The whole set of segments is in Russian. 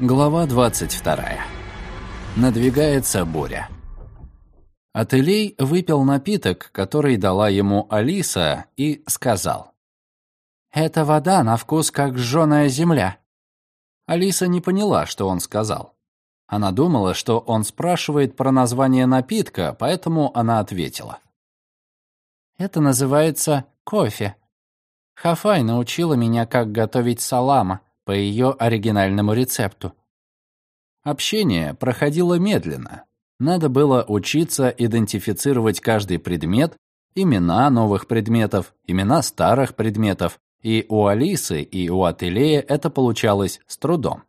Глава 22. Надвигается буря. Ателей выпил напиток, который дала ему Алиса, и сказал. «Это вода на вкус, как жженая земля». Алиса не поняла, что он сказал. Она думала, что он спрашивает про название напитка, поэтому она ответила. «Это называется кофе. Хафай научила меня, как готовить салама по ее оригинальному рецепту. Общение проходило медленно. Надо было учиться идентифицировать каждый предмет, имена новых предметов, имена старых предметов, и у Алисы, и у Ателея это получалось с трудом.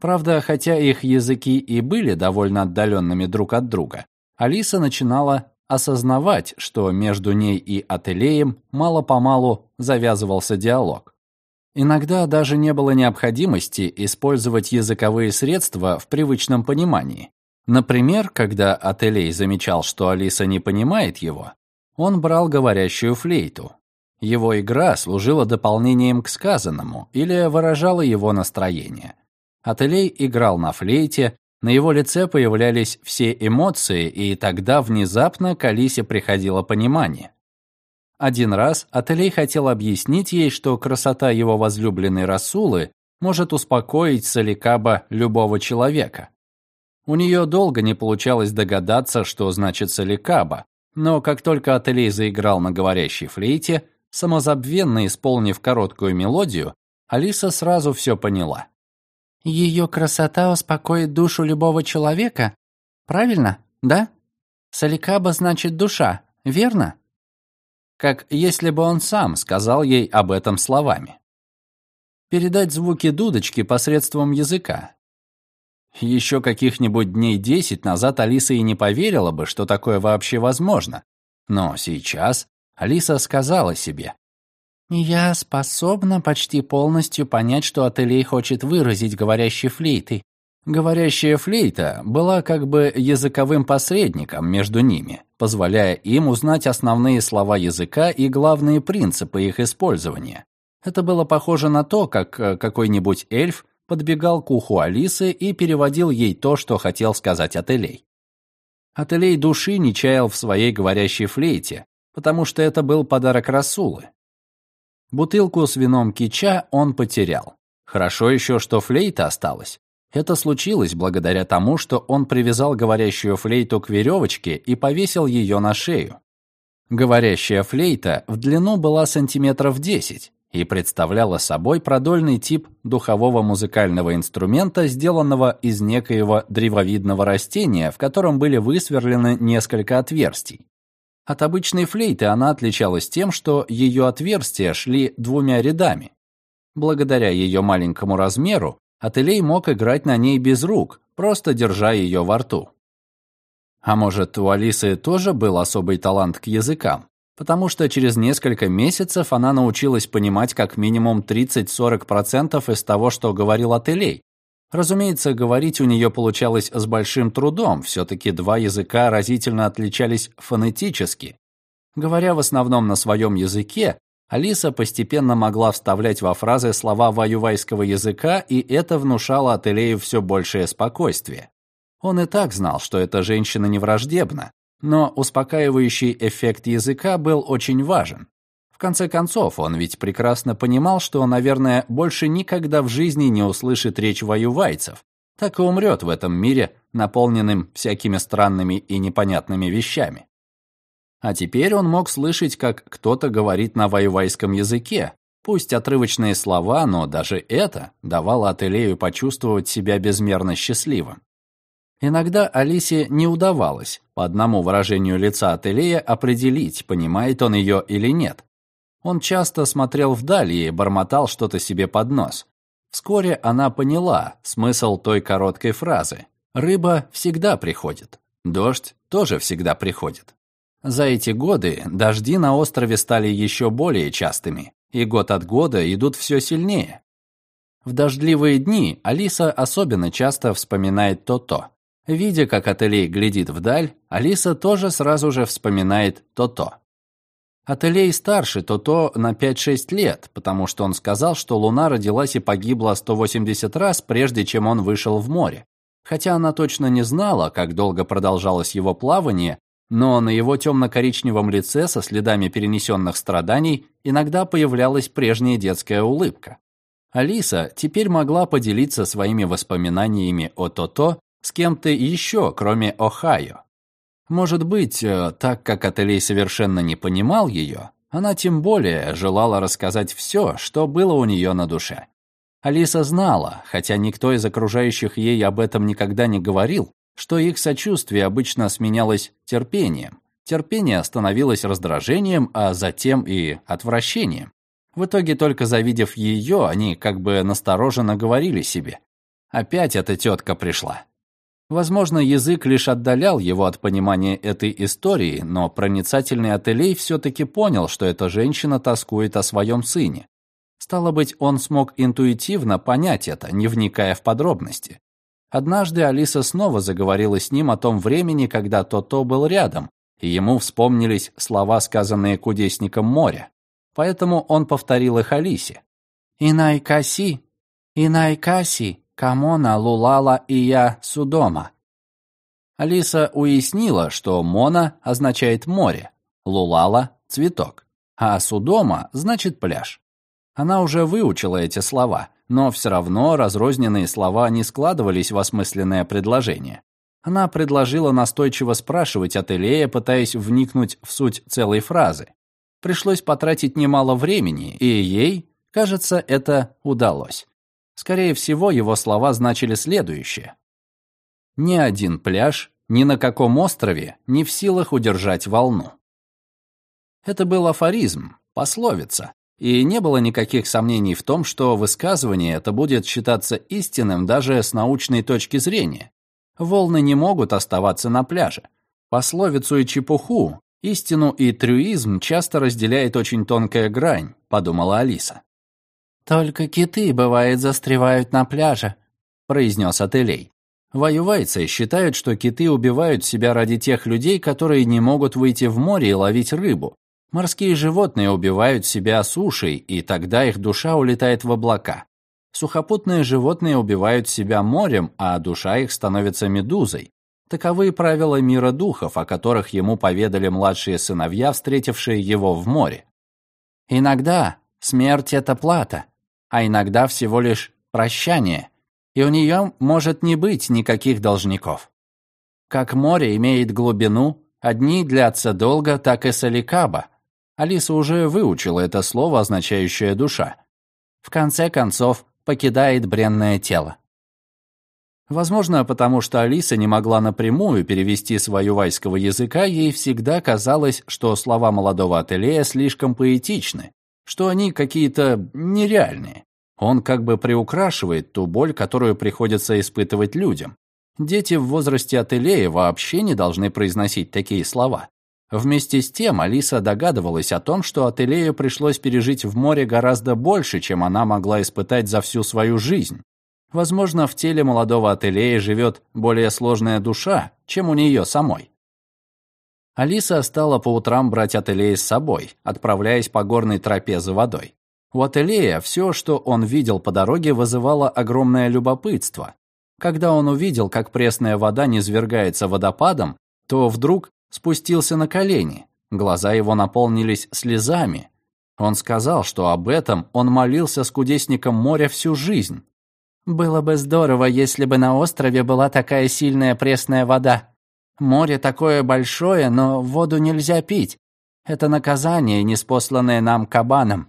Правда, хотя их языки и были довольно отдаленными друг от друга, Алиса начинала осознавать, что между ней и Ателеем мало-помалу завязывался диалог. Иногда даже не было необходимости использовать языковые средства в привычном понимании. Например, когда Ателей замечал, что Алиса не понимает его, он брал говорящую флейту. Его игра служила дополнением к сказанному или выражала его настроение. Ателей играл на флейте, на его лице появлялись все эмоции, и тогда внезапно к Алисе приходило понимание. Один раз Ателей хотел объяснить ей, что красота его возлюбленной Расулы может успокоить Саликаба любого человека. У нее долго не получалось догадаться, что значит Саликаба, но как только Ателей заиграл на говорящей флейте, самозабвенно исполнив короткую мелодию, Алиса сразу все поняла. Ее красота успокоит душу любого человека? Правильно, да? Саликаба значит душа, верно? Как если бы он сам сказал ей об этом словами. Передать звуки дудочки посредством языка. Еще каких-нибудь дней десять назад Алиса и не поверила бы, что такое вообще возможно. Но сейчас Алиса сказала себе, «Я способна почти полностью понять, что Ателей хочет выразить говорящей флейтой. Говорящая флейта была как бы языковым посредником между ними, позволяя им узнать основные слова языка и главные принципы их использования. Это было похоже на то, как э, какой-нибудь эльф подбегал к уху Алисы и переводил ей то, что хотел сказать Ателей. Ателей души не чаял в своей говорящей флейте, потому что это был подарок Расулы. Бутылку с вином кича он потерял. Хорошо еще, что флейта осталась. Это случилось благодаря тому, что он привязал говорящую флейту к веревочке и повесил ее на шею. Говорящая флейта в длину была сантиметров 10 и представляла собой продольный тип духового музыкального инструмента, сделанного из некоего древовидного растения, в котором были высверлены несколько отверстий. От обычной флейты она отличалась тем, что ее отверстия шли двумя рядами. Благодаря ее маленькому размеру Ателей мог играть на ней без рук, просто держа ее во рту. А может, у Алисы тоже был особый талант к языкам? Потому что через несколько месяцев она научилась понимать как минимум 30-40% из того, что говорил Ателей. Разумеется, говорить у нее получалось с большим трудом, все-таки два языка разительно отличались фонетически. Говоря в основном на своем языке, Алиса постепенно могла вставлять во фразы слова ваювайского языка, и это внушало Ателею все большее спокойствие. Он и так знал, что эта женщина не враждебна, но успокаивающий эффект языка был очень важен. В конце концов, он ведь прекрасно понимал, что, наверное, больше никогда в жизни не услышит речь ваювайцев, так и умрет в этом мире, наполненным всякими странными и непонятными вещами. А теперь он мог слышать, как кто-то говорит на вайвайском языке. Пусть отрывочные слова, но даже это давало Ателею почувствовать себя безмерно счастливым. Иногда Алисе не удавалось, по одному выражению лица Ателея, определить, понимает он ее или нет. Он часто смотрел вдаль и бормотал что-то себе под нос. Вскоре она поняла смысл той короткой фразы. «Рыба всегда приходит. Дождь тоже всегда приходит. За эти годы дожди на острове стали еще более частыми, и год от года идут все сильнее. В дождливые дни Алиса особенно часто вспоминает то-то. Видя, как Ателей глядит вдаль, Алиса тоже сразу же вспоминает то-то. Ателей старше то-то на 5-6 лет, потому что он сказал, что Луна родилась и погибла 180 раз, прежде чем он вышел в море. Хотя она точно не знала, как долго продолжалось его плавание, но на его темно-коричневом лице со следами перенесенных страданий иногда появлялась прежняя детская улыбка. Алиса теперь могла поделиться своими воспоминаниями о то-то с кем-то еще, кроме Ohio. Может быть, э, так как Ателей совершенно не понимал ее, она тем более желала рассказать все, что было у нее на душе. Алиса знала, хотя никто из окружающих ей об этом никогда не говорил, что их сочувствие обычно сменялось терпением. Терпение становилось раздражением, а затем и отвращением. В итоге, только завидев ее, они как бы настороженно говорили себе. «Опять эта тетка пришла». Возможно, язык лишь отдалял его от понимания этой истории, но проницательный Ателей все-таки понял, что эта женщина тоскует о своем сыне. Стало быть, он смог интуитивно понять это, не вникая в подробности. Однажды Алиса снова заговорила с ним о том времени, когда Тото был рядом, и ему вспомнились слова, сказанные кудесником моря. Поэтому он повторил их Алисе. «Инайкаси, инайкаси, Камона, Лулала и я Судома. Алиса уяснила, что Мона означает море, Лулала – цветок, а Судома значит пляж. Она уже выучила эти слова, но все равно разрозненные слова не складывались в осмысленное предложение. Она предложила настойчиво спрашивать от Элея, пытаясь вникнуть в суть целой фразы. Пришлось потратить немало времени, и ей, кажется, это удалось. Скорее всего, его слова значили следующее. Ни один пляж, ни на каком острове не в силах удержать волну. Это был афоризм, пословица, и не было никаких сомнений в том, что высказывание это будет считаться истинным даже с научной точки зрения. Волны не могут оставаться на пляже. Пословицу и чепуху, истину и трюизм часто разделяет очень тонкая грань, подумала Алиса. «Только киты, бывает, застревают на пляже», — произнес Ателей. Воювайцы считают, что киты убивают себя ради тех людей, которые не могут выйти в море и ловить рыбу. Морские животные убивают себя сушей, и тогда их душа улетает в облака. Сухопутные животные убивают себя морем, а душа их становится медузой. Таковы правила мира духов, о которых ему поведали младшие сыновья, встретившие его в море. Иногда смерть — это плата, а иногда всего лишь прощание, и у нее может не быть никаких должников. Как море имеет глубину, одни длятся долго, так и саликаба. Алиса уже выучила это слово, означающее «душа». В конце концов, покидает бренное тело. Возможно, потому что Алиса не могла напрямую перевести с вайского языка, ей всегда казалось, что слова молодого ателея слишком поэтичны, что они какие-то нереальные. Он как бы приукрашивает ту боль, которую приходится испытывать людям. Дети в возрасте Ателея вообще не должны произносить такие слова. Вместе с тем Алиса догадывалась о том, что Ателею пришлось пережить в море гораздо больше, чем она могла испытать за всю свою жизнь. Возможно, в теле молодого Ателея живет более сложная душа, чем у нее самой. Алиса стала по утрам брать Ателея с собой, отправляясь по горной тропе за водой. У Ателея все, что он видел по дороге, вызывало огромное любопытство. Когда он увидел, как пресная вода низвергается водопадом, то вдруг спустился на колени. Глаза его наполнились слезами. Он сказал, что об этом он молился с кудесником моря всю жизнь. «Было бы здорово, если бы на острове была такая сильная пресная вода», Море такое большое, но воду нельзя пить. Это наказание, неспосланное нам кабаном.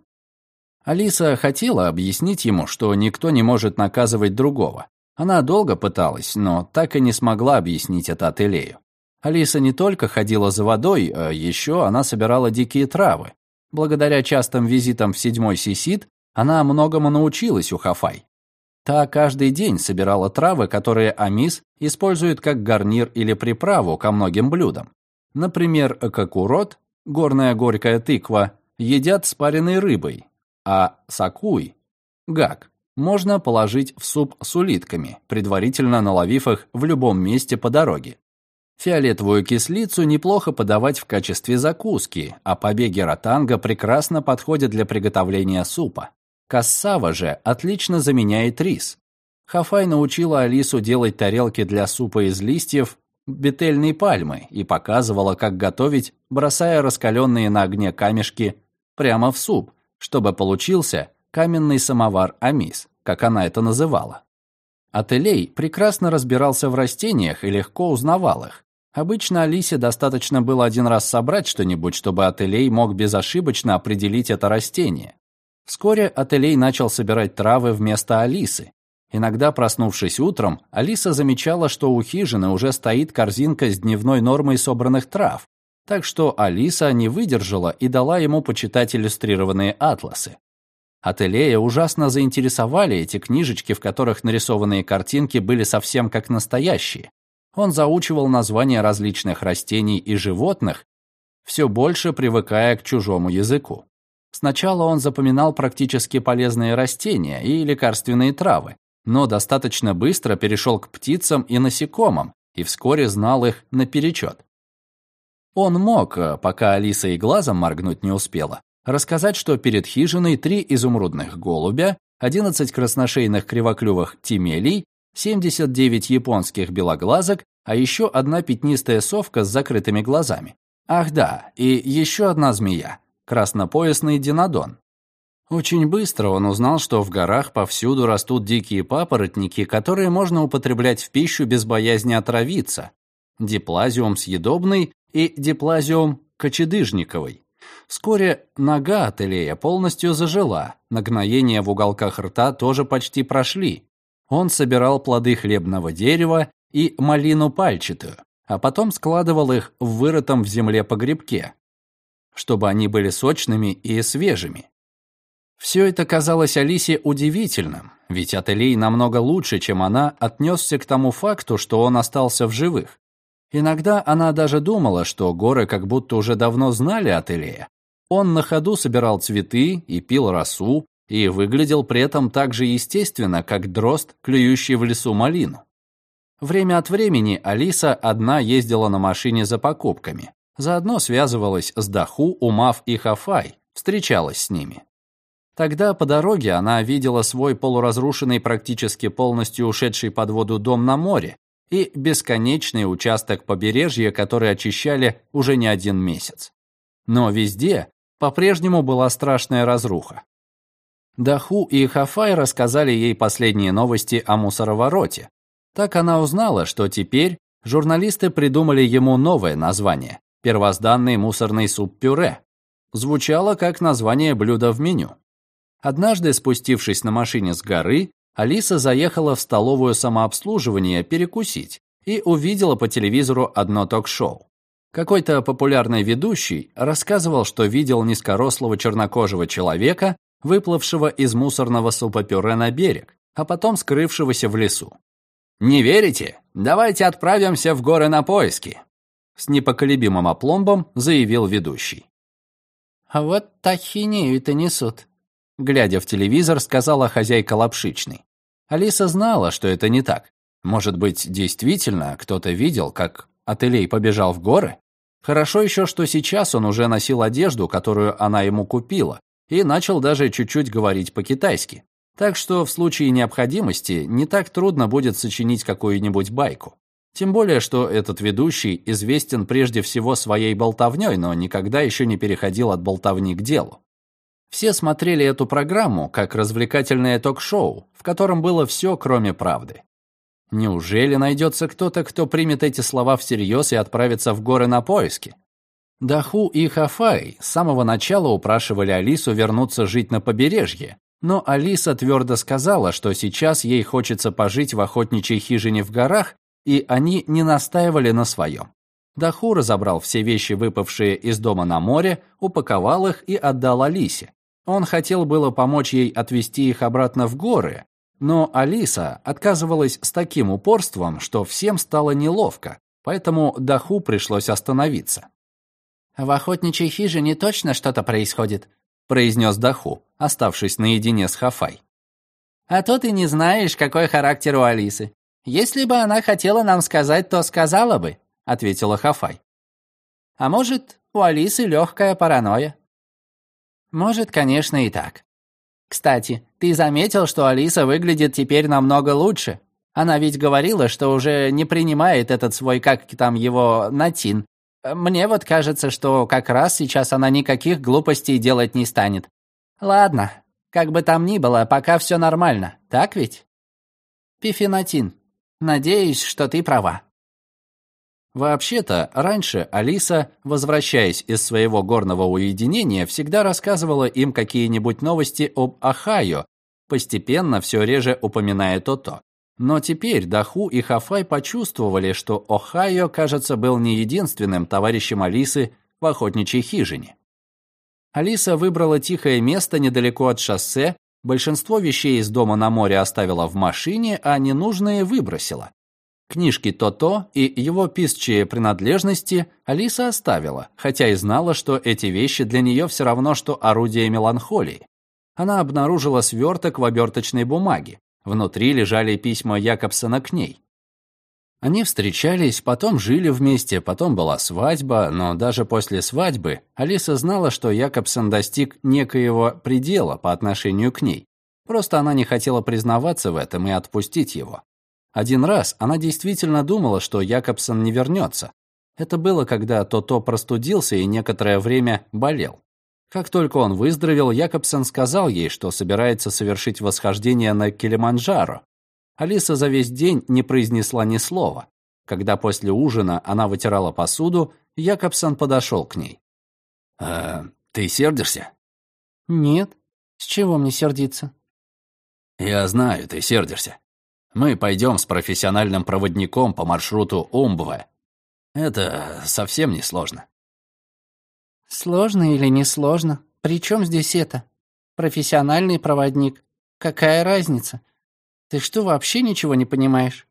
Алиса хотела объяснить ему, что никто не может наказывать другого. Она долго пыталась, но так и не смогла объяснить это Ателею. Алиса не только ходила за водой, а еще она собирала дикие травы. Благодаря частым визитам в седьмой сисит, она многому научилась у Хафай. Та каждый день собирала травы, которые Амис использует как гарнир или приправу ко многим блюдам. Например, кокурот, горная горькая тыква, едят с пареной рыбой, а сакуй, гак, можно положить в суп с улитками, предварительно наловив их в любом месте по дороге. Фиолетовую кислицу неплохо подавать в качестве закуски, а побеги ротанга прекрасно подходят для приготовления супа. Кассава же отлично заменяет рис. Хафай научила Алису делать тарелки для супа из листьев бетельной пальмы и показывала, как готовить, бросая раскаленные на огне камешки прямо в суп, чтобы получился каменный самовар амис, как она это называла. Ателей прекрасно разбирался в растениях и легко узнавал их. Обычно Алисе достаточно было один раз собрать что-нибудь, чтобы Ателей мог безошибочно определить это растение. Вскоре Ателей начал собирать травы вместо Алисы. Иногда, проснувшись утром, Алиса замечала, что у хижины уже стоит корзинка с дневной нормой собранных трав, так что Алиса не выдержала и дала ему почитать иллюстрированные атласы. Ателея ужасно заинтересовали эти книжечки, в которых нарисованные картинки были совсем как настоящие. Он заучивал названия различных растений и животных, все больше привыкая к чужому языку. Сначала он запоминал практически полезные растения и лекарственные травы, но достаточно быстро перешел к птицам и насекомым и вскоре знал их наперечет. Он мог, пока Алиса и глазом моргнуть не успела, рассказать, что перед хижиной три изумрудных голубя, 11 красношейных кривоклювых тимелей, 79 японских белоглазок, а еще одна пятнистая совка с закрытыми глазами. Ах да, и еще одна змея, краснопоясный динодон. Очень быстро он узнал, что в горах повсюду растут дикие папоротники, которые можно употреблять в пищу без боязни отравиться. Диплазиум съедобный и диплазиум кочедыжниковый. Вскоре нога Ателея полностью зажила, нагноения в уголках рта тоже почти прошли. Он собирал плоды хлебного дерева и малину пальчатую, а потом складывал их в вырытом в земле погребке, чтобы они были сочными и свежими. Все это казалось Алисе удивительным, ведь Ателей намного лучше, чем она, отнесся к тому факту, что он остался в живых. Иногда она даже думала, что горы как будто уже давно знали Ателея, он на ходу собирал цветы и пил росу, и выглядел при этом так же естественно, как дрозд, клюющий в лесу малину. Время от времени Алиса одна ездила на машине за покупками, заодно связывалась с Даху, Умав и Хафай, встречалась с ними. Тогда по дороге она видела свой полуразрушенный, практически полностью ушедший под воду дом на море и бесконечный участок побережья, который очищали уже не один месяц. Но везде по-прежнему была страшная разруха. Даху и Хафай рассказали ей последние новости о мусоровороте. Так она узнала, что теперь журналисты придумали ему новое название – первозданный мусорный суп-пюре. Звучало как название блюда в меню. Однажды, спустившись на машине с горы, Алиса заехала в столовую самообслуживания перекусить и увидела по телевизору одно ток-шоу. Какой-то популярный ведущий рассказывал, что видел низкорослого чернокожего человека, выплывшего из мусорного супа-пюре на берег, а потом скрывшегося в лесу. «Не верите? Давайте отправимся в горы на поиски», с непоколебимым опломбом заявил ведущий. «А вот ахинею-то несут», глядя в телевизор, сказала хозяйка лапшичной. Алиса знала, что это не так. Может быть, действительно кто-то видел, как Ателей побежал в горы? Хорошо еще, что сейчас он уже носил одежду, которую она ему купила, и начал даже чуть-чуть говорить по-китайски. Так что в случае необходимости не так трудно будет сочинить какую-нибудь байку. Тем более, что этот ведущий известен прежде всего своей болтовней, но никогда еще не переходил от болтовни к делу. Все смотрели эту программу как развлекательное ток-шоу, в котором было все, кроме правды. Неужели найдется кто-то, кто примет эти слова всерьез и отправится в горы на поиски? Даху и Хафай с самого начала упрашивали Алису вернуться жить на побережье, но Алиса твердо сказала, что сейчас ей хочется пожить в охотничьей хижине в горах, и они не настаивали на своем. Даху разобрал все вещи, выпавшие из дома на море, упаковал их и отдал Алисе. Он хотел было помочь ей отвезти их обратно в горы, но Алиса отказывалась с таким упорством, что всем стало неловко, поэтому Даху пришлось остановиться. «В охотничьей хижине точно что-то происходит», произнес Даху, оставшись наедине с Хафай. «А то ты не знаешь, какой характер у Алисы. Если бы она хотела нам сказать, то сказала бы. — ответила Хафай. «А может, у Алисы легкая паранойя?» «Может, конечно, и так. Кстати, ты заметил, что Алиса выглядит теперь намного лучше? Она ведь говорила, что уже не принимает этот свой, как там его, натин. Мне вот кажется, что как раз сейчас она никаких глупостей делать не станет. Ладно, как бы там ни было, пока все нормально, так ведь? Пифенатин. Надеюсь, что ты права. Вообще-то, раньше Алиса, возвращаясь из своего горного уединения, всегда рассказывала им какие-нибудь новости об Ахайо, постепенно все реже упоминая то-то. Но теперь Даху и Хафай почувствовали, что Охайо, кажется, был не единственным товарищем Алисы в охотничьей хижине. Алиса выбрала тихое место недалеко от шоссе, большинство вещей из дома на море оставила в машине, а ненужные выбросила. Книжки То-То и его писчие принадлежности Алиса оставила, хотя и знала, что эти вещи для нее все равно, что орудие меланхолии. Она обнаружила сверток в оберточной бумаге. Внутри лежали письма Якобсона к ней. Они встречались, потом жили вместе, потом была свадьба, но даже после свадьбы Алиса знала, что Якобсон достиг некоего предела по отношению к ней. Просто она не хотела признаваться в этом и отпустить его. Один раз она действительно думала, что Якобсон не вернется. Это было, когда То-То простудился и некоторое время болел. Как только он выздоровел, Якобсон сказал ей, что собирается совершить восхождение на Килиманджаро, Алиса за весь день не произнесла ни слова. Когда после ужина она вытирала посуду, Якобсон подошел к ней. «Э, «Ты сердишься?» «Нет. С чего мне сердиться?» «Я знаю, ты сердишься. Мы пойдем с профессиональным проводником по маршруту Умбве. Это совсем не сложно». «Сложно или не сложно? При чем здесь это? Профессиональный проводник. Какая разница? Ты что, вообще ничего не понимаешь?»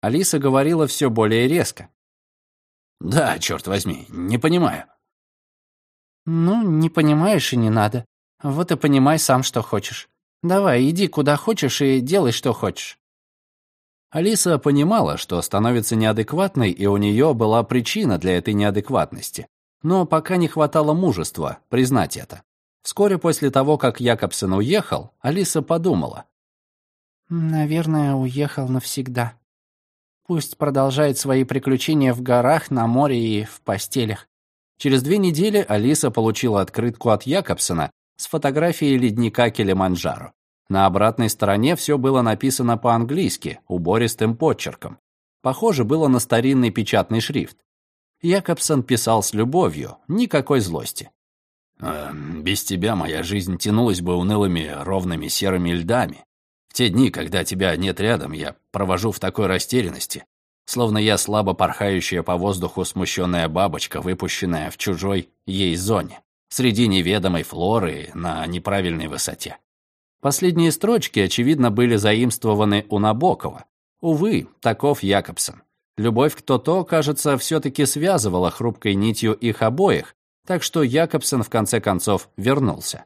Алиса говорила все более резко. «Да, черт возьми, не понимаю». «Ну, не понимаешь и не надо. Вот и понимай сам, что хочешь. Давай, иди куда хочешь и делай, что хочешь». Алиса понимала, что становится неадекватной, и у нее была причина для этой неадекватности. Но пока не хватало мужества признать это. Вскоре после того, как Якобсон уехал, Алиса подумала. Наверное, уехал навсегда. Пусть продолжает свои приключения в горах, на море и в постелях. Через две недели Алиса получила открытку от Якобсона с фотографией ледника Килиманджаро. На обратной стороне все было написано по-английски, убористым почерком. Похоже было на старинный печатный шрифт. Якобсон писал с любовью, никакой злости. «Э, «Без тебя моя жизнь тянулась бы унылыми ровными серыми льдами. Те дни, когда тебя нет рядом, я провожу в такой растерянности, словно я слабо порхающая по воздуху смущенная бабочка, выпущенная в чужой ей зоне, среди неведомой флоры на неправильной высоте. Последние строчки, очевидно, были заимствованы у Набокова. Увы, таков Якобсон. Любовь к То-То, кажется, все-таки связывала хрупкой нитью их обоих, так что Якобсон в конце концов вернулся.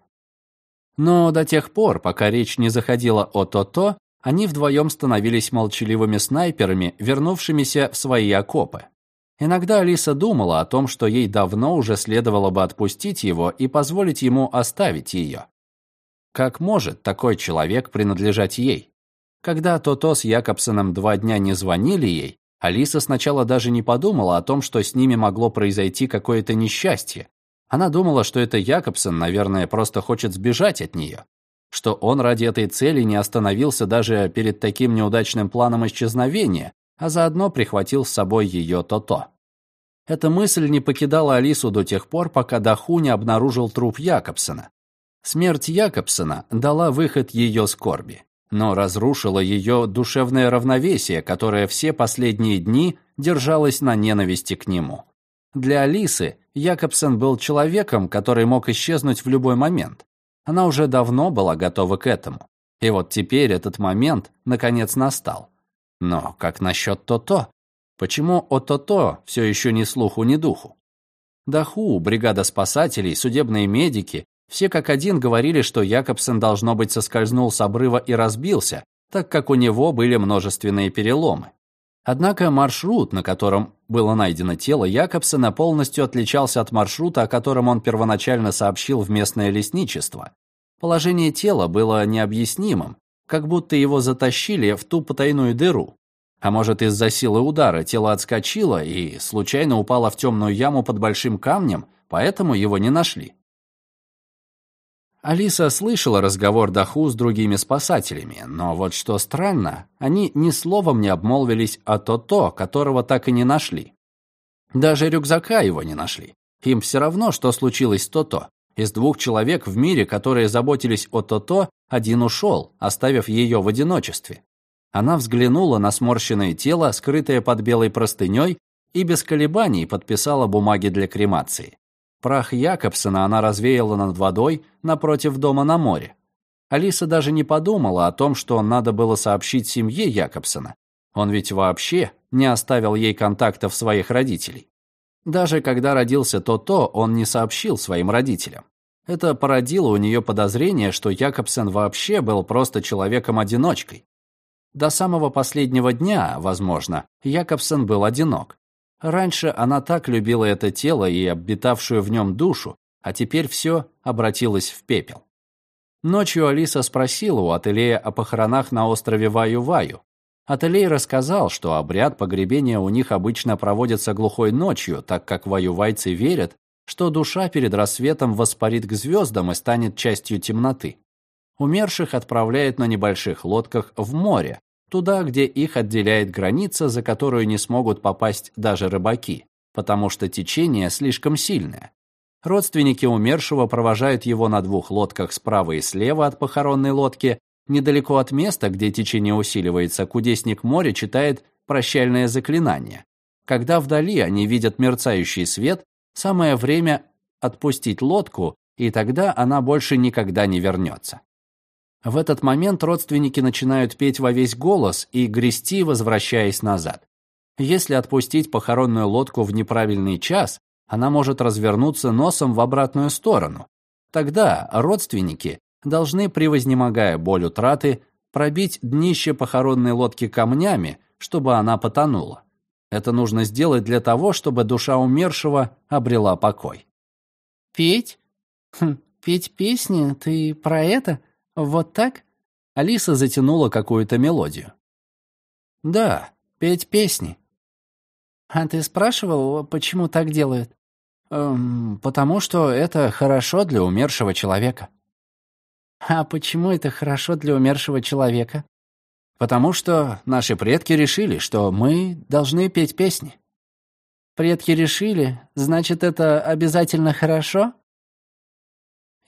Но до тех пор, пока речь не заходила о то-то, они вдвоем становились молчаливыми снайперами, вернувшимися в свои окопы. Иногда Алиса думала о том, что ей давно уже следовало бы отпустить его и позволить ему оставить ее. Как может такой человек принадлежать ей? Когда То-То с Якобсоном два дня не звонили ей, Алиса сначала даже не подумала о том, что с ними могло произойти какое-то несчастье, она думала, что это Якобсон, наверное, просто хочет сбежать от нее. Что он ради этой цели не остановился даже перед таким неудачным планом исчезновения, а заодно прихватил с собой ее то-то. Эта мысль не покидала Алису до тех пор, пока Даху не обнаружил труп Якобсона. Смерть Якобсона дала выход ее скорби, но разрушила ее душевное равновесие, которое все последние дни держалось на ненависти к нему. Для Алисы Якобсон был человеком, который мог исчезнуть в любой момент. Она уже давно была готова к этому. И вот теперь этот момент наконец настал. Но как насчет То-То? Почему о То-То все еще ни слуху, ни духу? Даху, бригада спасателей, судебные медики, все как один говорили, что Якобсон, должно быть, соскользнул с обрыва и разбился, так как у него были множественные переломы. Однако маршрут, на котором было найдено тело Якобсона, полностью отличался от маршрута, о котором он первоначально сообщил в местное лесничество. Положение тела было необъяснимым, как будто его затащили в ту потайную дыру. А может, из-за силы удара тело отскочило и случайно упало в темную яму под большим камнем, поэтому его не нашли. Алиса слышала разговор Даху с другими спасателями, но вот что странно, они ни словом не обмолвились о То-То, которого так и не нашли. Даже рюкзака его не нашли. Им все равно, что случилось То-То. Из двух человек в мире, которые заботились о То-То, один ушел, оставив ее в одиночестве. Она взглянула на сморщенное тело, скрытое под белой простыней, и без колебаний подписала бумаги для кремации. Прах Якобсона она развеяла над водой напротив дома на море. Алиса даже не подумала о том, что надо было сообщить семье Якобсона. Он ведь вообще не оставил ей контактов своих родителей. Даже когда родился То-То, он не сообщил своим родителям. Это породило у нее подозрение, что Якобсен вообще был просто человеком-одиночкой. До самого последнего дня, возможно, Якобсен был одинок. Раньше она так любила это тело и обитавшую в нем душу, а теперь все обратилось в пепел. Ночью Алиса спросила у Ателея о похоронах на острове Ваю-Ваю. Ателей рассказал, что обряд погребения у них обычно проводится глухой ночью, так как ваювайцы верят, что душа перед рассветом воспарит к звездам и станет частью темноты. Умерших отправляют на небольших лодках в море, туда, где их отделяет граница, за которую не смогут попасть даже рыбаки, потому что течение слишком сильное. Родственники умершего провожают его на двух лодках справа и слева от похоронной лодки. Недалеко от места, где течение усиливается, кудесник моря читает прощальное заклинание. Когда вдали они видят мерцающий свет, самое время отпустить лодку, и тогда она больше никогда не вернется. В этот момент родственники начинают петь во весь голос и грести, возвращаясь назад. Если отпустить похоронную лодку в неправильный час, она может развернуться носом в обратную сторону. Тогда родственники должны, превознемогая боль утраты, пробить днище похоронной лодки камнями, чтобы она потонула. Это нужно сделать для того, чтобы душа умершего обрела покой. «Петь? Хм, петь песни? Ты про это?» «Вот так?» Алиса затянула какую-то мелодию. «Да, петь песни». «А ты спрашивал, почему так делают?» эм, «Потому что это хорошо для умершего человека». «А почему это хорошо для умершего человека?» «Потому что наши предки решили, что мы должны петь песни». «Предки решили? Значит, это обязательно хорошо?»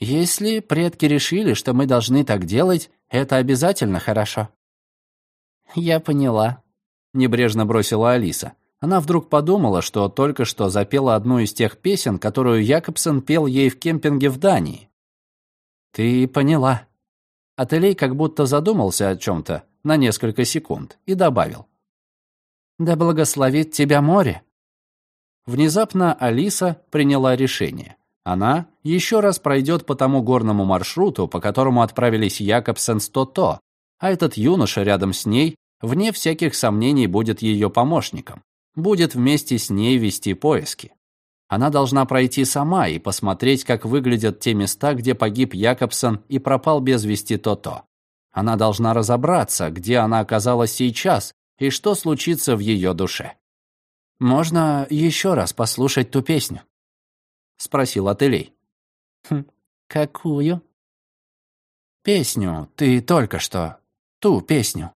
Если предки решили, что мы должны так делать, это обязательно хорошо». «Я поняла», — небрежно бросила Алиса. Она вдруг подумала, что только что запела одну из тех песен, которую Якобсон пел ей в кемпинге в Дании. «Ты поняла». Ателей как будто задумался о чем-то на несколько секунд и добавил. «Да благословит тебя море». Внезапно Алиса приняла решение. Она еще раз пройдет по тому горному маршруту, по которому отправились Якобсен с То-То, а этот юноша рядом с ней, вне всяких сомнений, будет ее помощником, будет вместе с ней вести поиски. Она должна пройти сама и посмотреть, как выглядят те места, где погиб Якобсон и пропал без вести То-То. Она должна разобраться, где она оказалась сейчас и что случится в ее душе. Можно еще раз послушать ту песню спросил Ателей. Хм, какую? Песню, ты только что. Ту песню.